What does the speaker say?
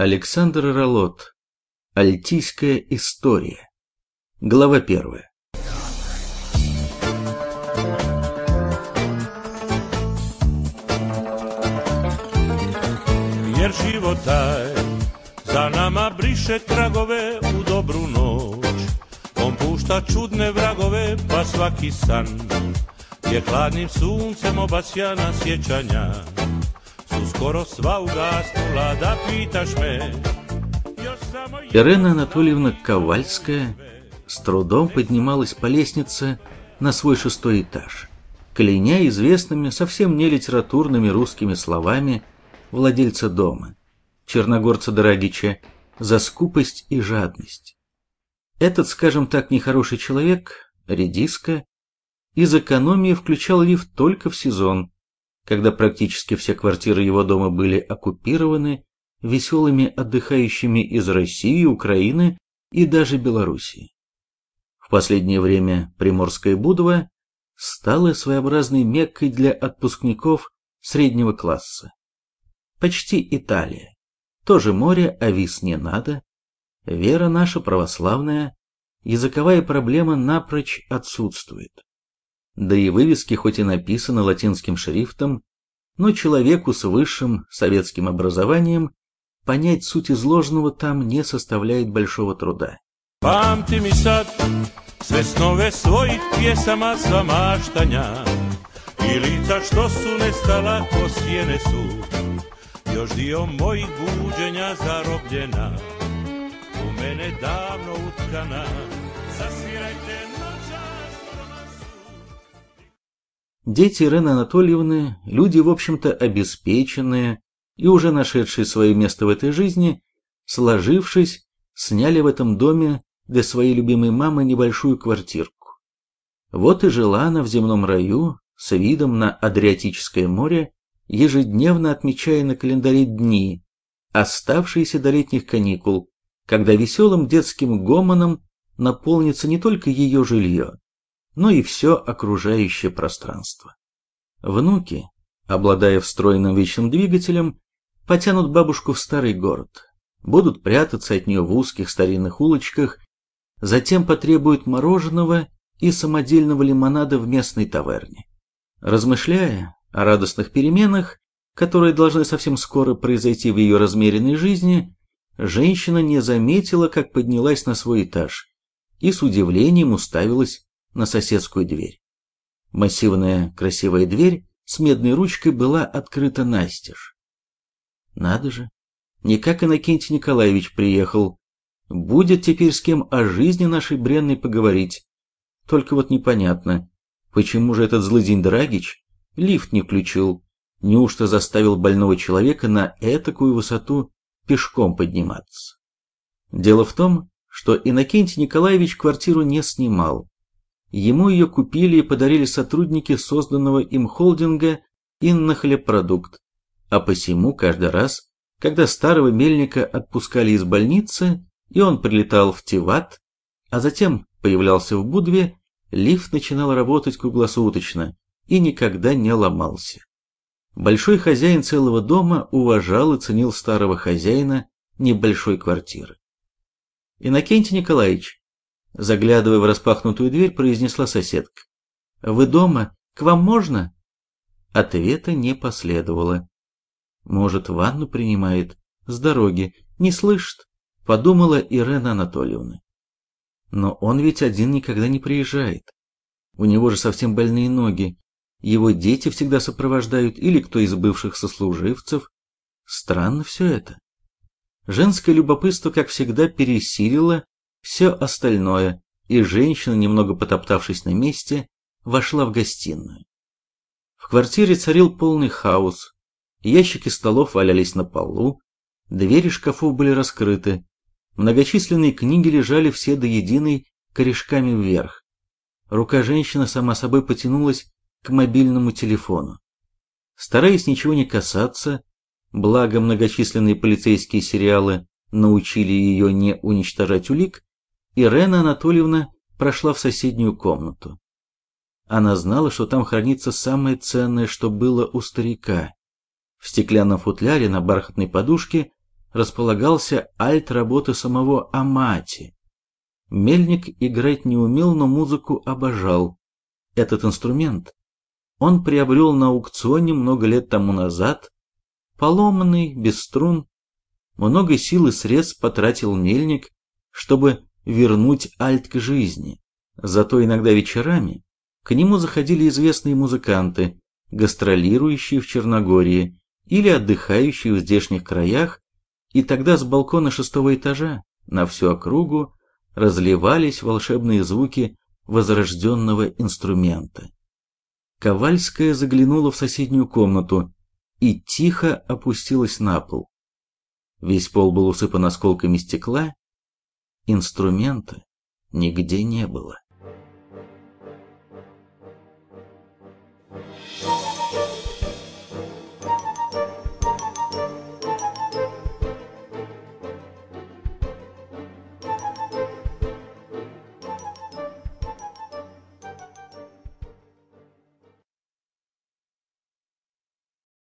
Александр Ролот. Альтийская история. Глава первая. Jer život taj za nama briše tragove u dobru noć On pušta čudne vragove pa svaki san Je hladnim suncem obasjana sjećanja Su skoro sva ugasnula da pitaš me Ирена Анатольевна Ковальская с трудом поднималась по лестнице на свой шестой этаж, кляня известными, совсем не литературными русскими словами владельца дома, черногорца Дорогича, за скупость и жадность. Этот, скажем так, нехороший человек, редиска, из экономии включал лифт только в сезон, когда практически все квартиры его дома были оккупированы веселыми отдыхающими из России, Украины и даже Белоруссии. В последнее время Приморская Будова стала своеобразной меккой для отпускников среднего класса. Почти Италия. Тоже море, а виз не надо. Вера наша православная, языковая проблема напрочь отсутствует. Да и вывески хоть и написаны латинским шрифтом, но человеку с высшим советским образованием понять суть изложенного там не составляет большого труда. Zasvirajte noćas Дети Ирены Анатольевны – люди, в общем-то, обеспеченные и уже нашедшие свое место в этой жизни, сложившись, сняли в этом доме для своей любимой мамы небольшую квартирку. Вот и жила она в земном раю с видом на Адриатическое море, ежедневно отмечая на календаре дни, оставшиеся до летних каникул, когда веселым детским гомоном наполнится не только ее жилье, но и все окружающее пространство. Внуки, обладая встроенным вечным двигателем, потянут бабушку в старый город, будут прятаться от нее в узких старинных улочках, затем потребуют мороженого и самодельного лимонада в местной таверне. Размышляя о радостных переменах, которые должны совсем скоро произойти в ее размеренной жизни, женщина не заметила, как поднялась на свой этаж и с удивлением уставилась на соседскую дверь. Массивная красивая дверь с медной ручкой была открыта настежь. Надо же, не как Иннокентий Николаевич приехал. Будет теперь с кем о жизни нашей бренной поговорить. Только вот непонятно, почему же этот злыдень Драгич лифт не включил? Неужто заставил больного человека на этакую высоту пешком подниматься? Дело в том, что Иннокентий Николаевич квартиру не снимал. Ему ее купили и подарили сотрудники созданного им холдинга «Иннохлебпродукт», а посему каждый раз, когда старого мельника отпускали из больницы, и он прилетал в Тиват, а затем появлялся в Будве, лифт начинал работать круглосуточно и никогда не ломался. Большой хозяин целого дома уважал и ценил старого хозяина небольшой квартиры. «Иннокентий Николаевич», заглядывая в распахнутую дверь, произнесла соседка, «Вы дома? К вам можно?» Ответа не последовало. Может, ванну принимает? С дороги. Не слышит? Подумала Ирена Анатольевна. Но он ведь один никогда не приезжает. У него же совсем больные ноги. Его дети всегда сопровождают или кто из бывших сослуживцев. Странно все это. Женское любопытство, как всегда, пересилило все остальное, и женщина, немного потоптавшись на месте, вошла в гостиную. В квартире царил полный хаос. Ящики столов валялись на полу, двери шкафов были раскрыты, многочисленные книги лежали все до единой корешками вверх. Рука женщины сама собой потянулась к мобильному телефону. Стараясь ничего не касаться, благо многочисленные полицейские сериалы научили ее не уничтожать улик, Ирена Анатольевна прошла в соседнюю комнату. Она знала, что там хранится самое ценное, что было у старика в стеклянном футляре на бархатной подушке располагался альт работы самого Амати. Мельник играть не умел, но музыку обожал. Этот инструмент он приобрел на аукционе много лет тому назад, поломанный, без струн. Много сил и средств потратил мельник, чтобы вернуть альт к жизни. Зато иногда вечерами к нему заходили известные музыканты, гастролирующие в Черногории или отдыхающие в здешних краях, и тогда с балкона шестого этажа на всю округу разливались волшебные звуки возрожденного инструмента. Ковальская заглянула в соседнюю комнату и тихо опустилась на пол. Весь пол был усыпан осколками стекла, инструмента нигде не было.